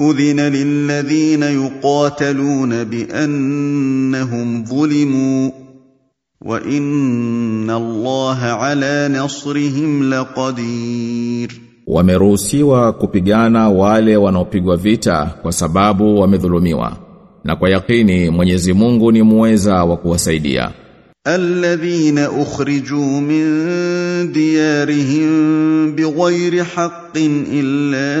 أذن للذين يقاتلون بأنهم ظلموا وإن الله على نصرهم لقدير Wameruhusiwa kupigana wale wanaopigwa vita kwa sababu wamedhulumiwa. Na kwa yakini Mwenyezi Mungu ni muweza wa kuwasaidia. الذين أخرجوا من ديارهم بغير حق إلا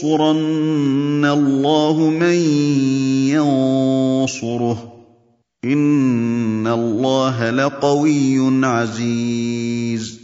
ولينصرن الله من ينصره ان الله لقوي عزيز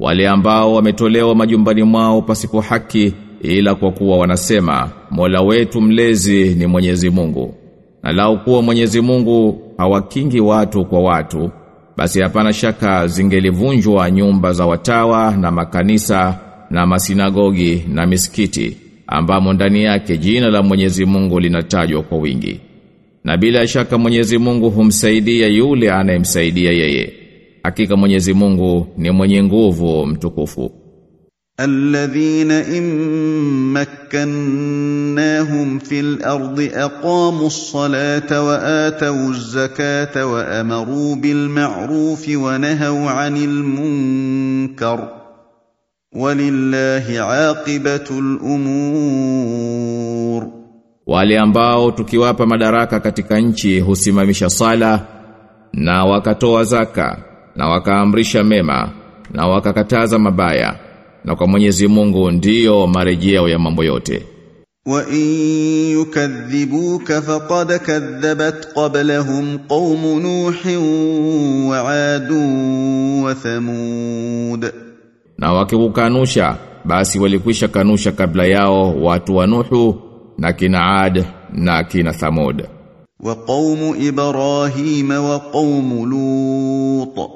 Wale ambao wametolewa majumbani mwao pasipo haki ila kwa kuwa wanasema Mola wetu mlezi ni Mwenyezi Mungu. Na lau kuwa Mwenyezi Mungu hawakingi watu kwa watu, basi hapana shaka zingelivunjwa nyumba za watawa na makanisa na masinagogi na misikiti ambamo ndani yake jina la Mwenyezi Mungu linatajwa kwa wingi. Na bila shaka Mwenyezi Mungu humsaidia yule anayemsaidia yeye. Hakika Mwenyezi Mungu ni mwenye nguvu mtukufu. الذين إن مكناهم في الأرض أقاموا الصلاة وآتوا الزكاة وأمروا بالمعروف ونهوا عن المنكر walillahi aqibatul umur. Wale ambao tukiwapa madaraka katika nchi husimamisha sala na wakatoa zaka na wakaamrisha mema na wakakataza mabaya na kwa Mwenyezi Mungu ndiyo marejeo ya mambo yote. Wa in yukadhibuka faqad kadhabat qablahum qaum nuh wa ad wa thamud na wakikukanusha basi walikwisha kanusha kabla yao watu wa Nuhu na kinaad na kina Thamud. Wa qaumu Ibrahim wa qaumu Lut.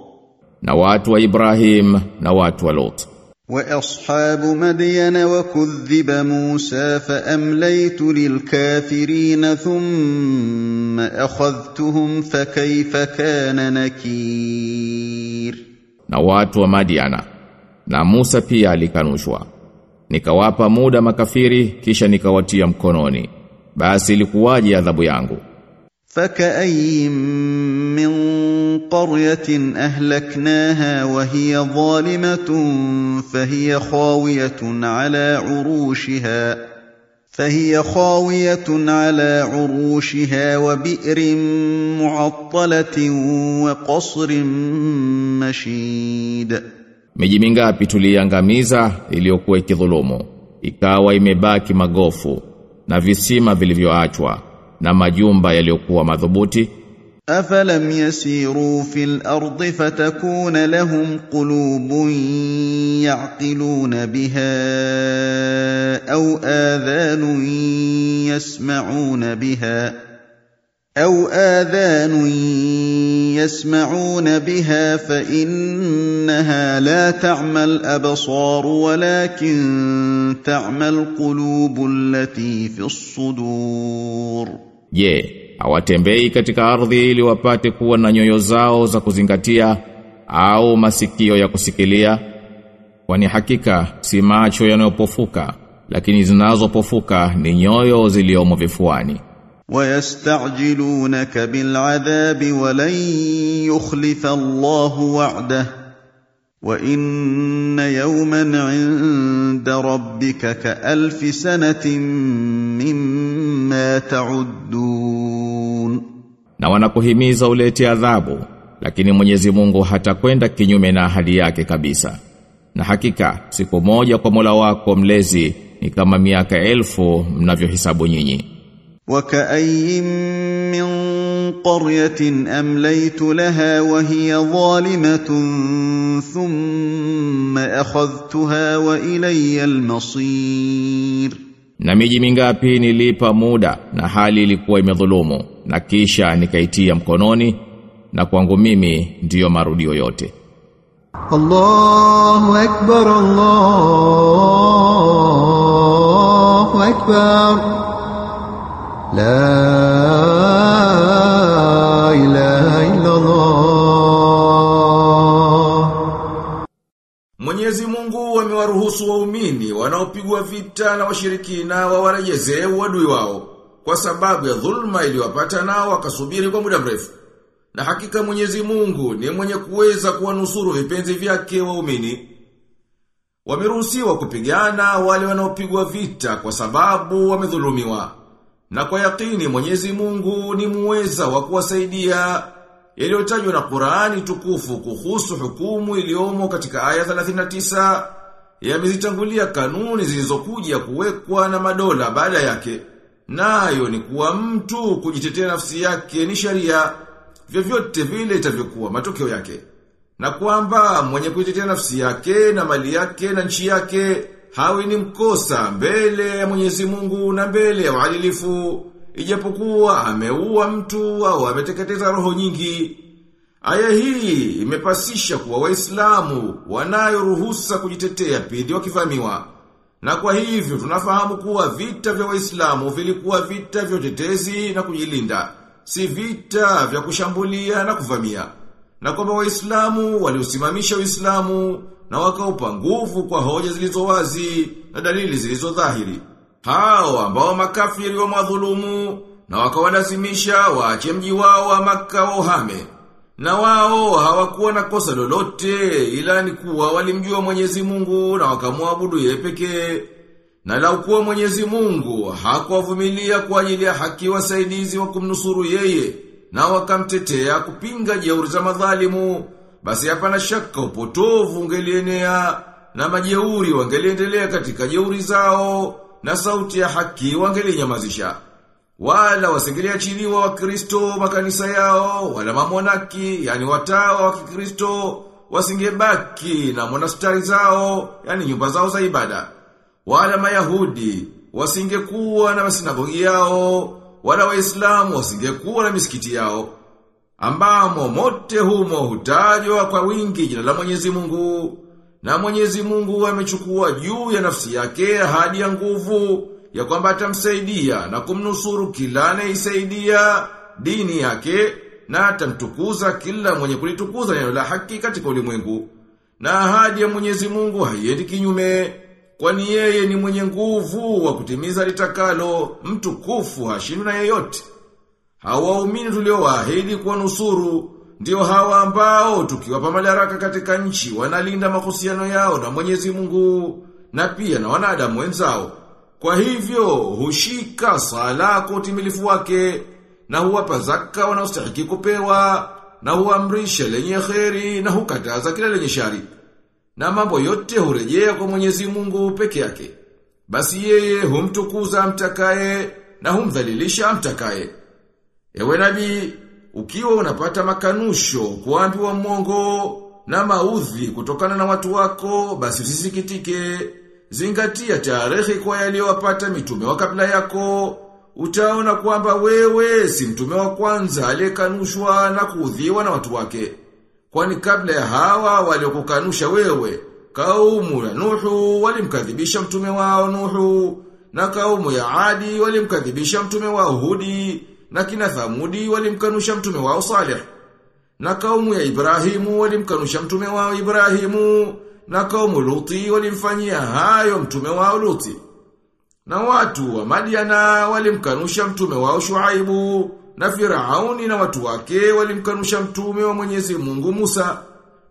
Na watu wa Ibrahim na watu wa Lut. Wa ashabu Madyan wa kudhiba Musa fa amlaytu lilkafirin thumma akhadhtuhum fa kayfa kana nakir. Na watu wa Madiana na Musa pia alikanushwa nikawapa muda makafiri kisha nikawatia mkononi basi ilikuwaje adhabu yangu فكأي من قرية أهلكناها وهي ظالمة فهي خاوية على عروشها فهي خاوية على عروشها وبئر معطلة وقصر مشيد Miji mingapi tuliangamiza iliyokuwa ikidhulumu, ikawa imebaki magofu na visima vilivyoachwa na majumba yaliyokuwa madhubuti. Afalam yasiru fil ardi fatakuna lahum qulubun yaqiluna biha au adhanun yasma'una biha أو آذان يسمعون بها فإنها لا تعمى الأبصار ولكن تعمى القلوب التي في الصدور je hawatembei katika ardhi ili wapate kuwa na nyoyo zao za kuzingatia au masikio ya kusikilia kwani hakika si macho yanayopofuka lakini zinazopofuka ni nyoyo ziliomo vifuani ويستعجلونك بالعذاب ولن يخلف الله وعده وان يوما عند ربك كالف سنه مما تعدون na wanakuhimiza ulete adhabu lakini Mwenyezi Mungu hatakwenda kinyume na ahadi yake kabisa na hakika siku moja kwa Mola wako mlezi ni kama miaka elfu mnavyohesabu nyinyi وكأي من قرية أمليت لها وهي ظالمة ثم أخذتها وإلي المصير Na miji mingapi nilipa muda na hali ilikuwa imedhulumu na kisha nikaitia mkononi na kwangu mimi ndiyo marudio yote. الله أكبر الله أكبر La ilaha illa Allah. Mwenyezi Mungu amewaruhusu waumini wanaopigwa vita na washirikina wawarejezee uadui wao kwa sababu ya dhulma iliyowapata nao wakasubiri kwa muda mrefu. Na hakika Mwenyezi Mungu ni mwenye kuweza kuwanusuru vipenzi vyake waumini. Wameruhusiwa kupigana wale wanaopigwa vita kwa sababu wamedhulumiwa. Na kwa yakini Mwenyezi Mungu ni muweza wa kuwasaidia yaliyotajwa na Qur'ani tukufu kuhusu hukumu iliyomo katika aya 39 yamezitangulia kanuni zilizokuja kuwekwa na madola baada yake. Nayo ni kuwa mtu kujitetea nafsi yake ni sharia vyovyote vile itavyokuwa matokeo yake. Na kwamba mwenye kujitetea nafsi yake na mali yake na nchi yake hawi ni mkosa mbele ya Mwenyezi Mungu na mbele ya walilifu, ijapokuwa ameua mtu au ameteketeza roho nyingi. Aya hii imepasisha kuwa Waislamu wanayo ruhusa kujitetea pindi wakivamiwa. Na kwa hivyo tunafahamu kuwa vita vya Waislamu vilikuwa vita vya utetezi na kujilinda, si vita vya kushambulia na kuvamia. Na kwamba Waislamu waliusimamisha Uislamu na wakaupa nguvu kwa hoja zilizo wazi na dalili zilizo dhahiri. Hao ambao makafiri wa madhulumu na wakawalazimisha waache mji wao wa Makka wa uhame. Na wao hawakuwa na kosa lolote ila ni kuwa walimjua Mwenyezi Mungu na wakamwabudu yeye pekee. Na lau kuwa Mwenyezi Mungu hakuwavumilia kwa ajili ya haki wasaidizi wa kumnusuru yeye na wakamtetea kupinga jeuri za madhalimu, basi hapana shaka upotovu ungelienea na majeuri wangeliendelea katika jeuri zao na sauti ya haki wangelinyamazisha. Wala wasingeliachiliwa wa Kristo makanisa yao, wala mamonaki, yani watawa wa Kikristo, wasingebaki na monastari zao, yani nyumba zao za ibada. Wala Mayahudi, wasingekuwa na masinagogi yao, wala Waislamu wasingekuwa na misikiti yao. Ambamo mote humo hutajwa kwa wingi jina la Mwenyezi Mungu. Na Mwenyezi Mungu amechukua juu ya nafsi yake ahadi ya nguvu ya kwamba atamsaidia na kumnusuru kila anayeisaidia dini yake na atamtukuza kila mwenye kulitukuza neno la haki katika ulimwengu. Na ahadi ya Mwenyezi Mungu haiendi kinyume, kwani yeye ni mwenye nguvu wa kutimiza litakalo, mtukufu hashindwi na yeyote. Hawa waumini tuliowaahidi kuwa nusuru ndio hawa ambao tukiwapa madaraka katika nchi wanalinda mahusiano yao na Mwenyezi Mungu na pia na wanadamu wenzao. Kwa hivyo hushika sala kwa utimilifu wake na huwapa zaka wanaostahiki kupewa na huamrisha lenye kheri na hukataza kila lenye shari. Na mambo yote hurejea kwa Mwenyezi Mungu peke yake. Basi yeye humtukuza amtakaye na humdhalilisha amtakaye. Ewe nabii, ukiwa unapata makanusho kuambiwa mwongo na maudhi kutokana na watu wako, basi usisikitike. Zingatia tarehe kwa yaliyowapata mitume wa kabla yako. Utaona kwamba wewe si mtume wa kwanza aliyekanushwa na kuudhiwa na watu wake. Kwani kabla ya hawa waliokukanusha wewe, kaumu ya Nuhu walimkadhibisha mtume wao Nuhu, na kaumu ya Adi walimkadhibisha mtume wao Hudi, na kina Thamudi walimkanusha mtume wao Saleh. Na kaumu ya Ibrahimu walimkanusha mtume wao Ibrahimu, na kaumu Luti walimfanyia hayo mtume wao Luti. Na watu wa Madiana walimkanusha mtume wao Shuaibu, na Firauni na watu wake walimkanusha mtume wa Mwenyezi Mungu Musa.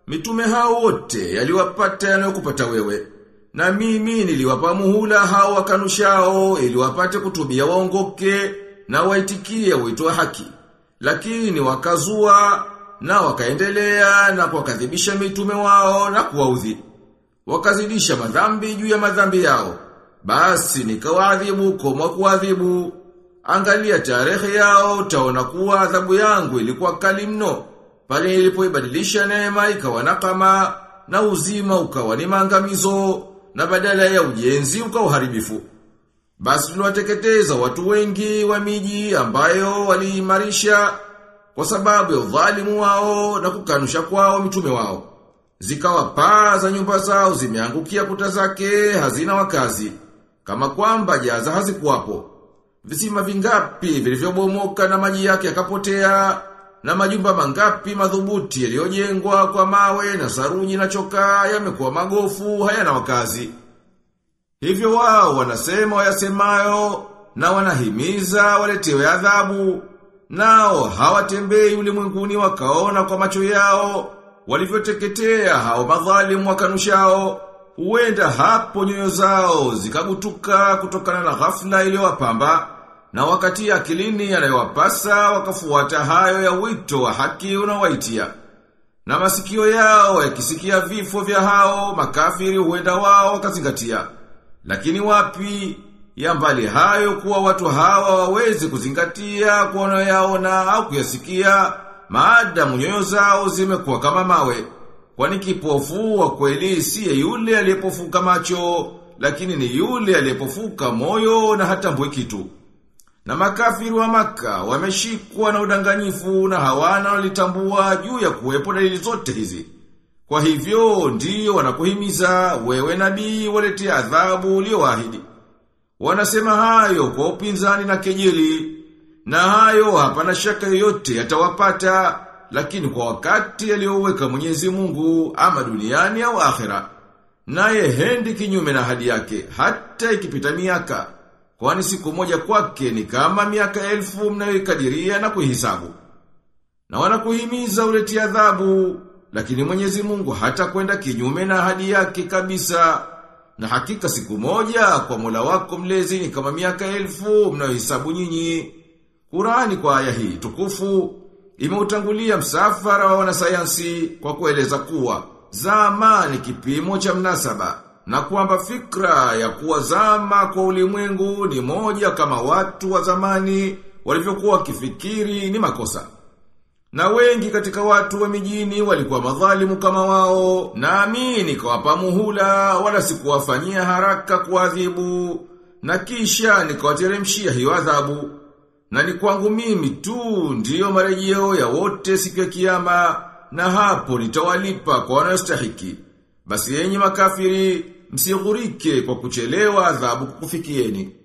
Mitume hao wote yaliwapata yanayokupata wewe. Na mimi niliwapa muhula hao wakanushao ili wapate kutubia waongoke na waitikie wito wa haki. Lakini wakazua na wakaendelea na kuwakadhibisha mitume wao na kuwaudhi. Wakazidisha madhambi juu ya madhambi yao. Basi nikawaadhibu kwa kuadhibu. Angalia tarehe yao utaona kuwa adhabu yangu ilikuwa kali mno. Pale ilipoibadilisha neema ikawa nakama na uzima ukawa ni maangamizo na badala ya ujenzi ukawa uharibifu. Basi tuliwateketeza watu wengi wa miji ambayo waliimarisha kwa sababu ya udhalimu wao na kukanusha kwao mitume wao. Zikawa paa za nyumba zao zimeangukia kuta zake hazina wakazi, kama kwamba jaza hazikuwapo. Visima vingapi vilivyobomoka na maji yake yakapotea, na majumba mangapi madhubuti yaliyojengwa kwa mawe na saruji na chokaa yamekuwa magofu hayana wakazi. Hivyo wao wanasema wayasemayo na wanahimiza waletewe adhabu, nao hawatembei ulimwenguni wakaona kwa macho yao, walivyoteketea hao madhalimu wakanushao, huenda hapo nyoyo zao zikagutuka kutokana na ghafla iliyowapamba na wakati akilini yanayowapasa wakafuata hayo ya wito wa haki unawaitia. Na masikio yao yakisikia vifo vya hao makafiri huenda wao wakazingatia. Lakini wapi ya mbali hayo kuwa watu hawa wawezi kuzingatia kuona yaona au kuyasikia maadamu nyoyo zao zimekuwa kama mawe. Kwani kipofu wa kweli siye yule aliyepofuka macho, lakini ni yule aliyepofuka moyo na hatambui kitu. Na makafiri wa maka wameshikwa na udanganyifu na hawana walitambua juu ya kuwepo dalili zote hizi. Kwa hivyo ndiyo wanakuhimiza wewe nabii walete adhabu ulioahidi. Wanasema hayo kwa upinzani na kejeli, na hayo hapana shaka yoyote yatawapata, lakini kwa wakati aliyoweka Mwenyezi Mungu ama duniani au akhera. Naye hendi kinyume na hadi yake hata ikipita miaka. Kwani siku moja kwake ni kama miaka elfu mnayoikadiria na kuhisabu. Na wanakuhimiza uleti adhabu, lakini Mwenyezi Mungu hata kwenda kinyume na ahadi yake kabisa. Na hakika siku moja kwa Mola wako mlezi ni kama miaka elfu mnayohesabu nyinyi. Kurani kwa aya hii tukufu imeutangulia msafara wa wanasayansi kwa kueleza kuwa zama ni kipimo cha mnasaba na kwamba fikra ya kuwa zama kwa ulimwengu ni moja kama watu wa zamani walivyokuwa wakifikiri ni makosa. Na wengi katika watu wa mijini walikuwa madhalimu kama wao, nami kawapa muhula wala sikuwafanyia haraka kuadhibu, na kisha nikawateremshia hiyo adhabu. Na ni kwangu mimi tu ndiyo marejeo ya wote siku ya kiyama, na hapo nitawalipa kwa wanayostahiki. Basi yenyi makafiri, msighurike kwa kuchelewa adhabu kukufikieni.